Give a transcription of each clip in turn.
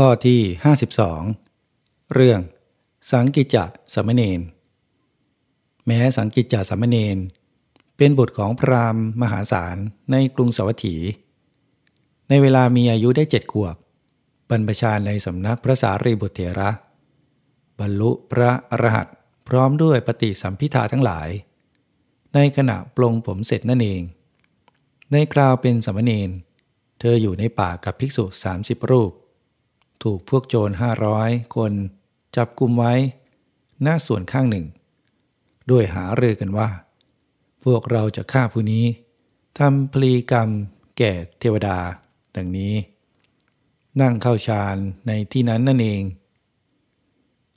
ข้อที่ 52 เรื่อง สังกิจจสมเณรแม้สังกิจจสมเณรเป็นบุตรของพราหมณ์มหาศาลในกรุงสวัสถี ในเวลามีอายุได้เจ็ดขวบบรรพชาในสำนักพระสารีบุตรเถระ บรรลุพระอรหันต์พร้อมด้วยปฏิสัมพิทาทั้งหลาย ในขณะปลงผมเสร็จนั่นเอง ในคราวเป็นสมณเณรเธออยู่ในป่ากับภิกษุ 30 รูป ถูกพวกโจรห้าร้อยคนจับกุมไว้ หน้าส่วนข้างหนึ่ง ด้วยหาเรือกันว่า พวกเราจะฆ่าผู้นี้ทำพลีกรรมแก่เทวดา ดังนี้ นั่งเข้าฌานในที่นั้นนั่นเอง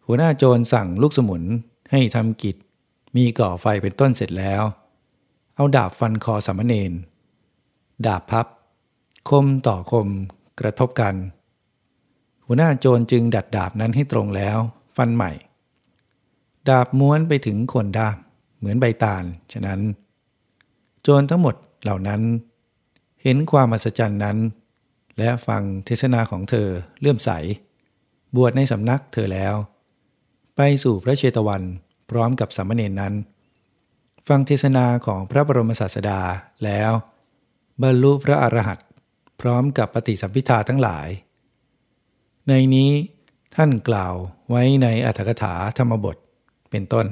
หัวหน้าโจรสั่งลูกสมุนให้ทำกิจ มีก่อไฟเป็นต้นเสร็จแล้ว เอาดาบฟันคอสามเณรดาบพับ คมต่อคมกระทบกัน หัวหน้าโจรจึงดัดดาบนั้นให้ตรงแล้ว ฟันใหม่ ดาบม้วนไปถึงคนดาบเหมือนใบตาล ฉะนั้น โจรทั้งหมดเหล่านั้น เห็นความอัศจรรย์นั้น และฟังเทศนาของเธอเลื่อมใส บวชในสำนักเธอแล้ว ไปสู่พระเชตวันพร้อมกับสามเณรนั้น ฟังเทศนาของพระบรมศาสดาแล้ว บรรลุพระอรหันต์พร้อมกับปฏิสัมพิทาทั้งหลาย ในนี้ท่านกล่าวไว้ในอัธกถาธรรมบทเป็นต้น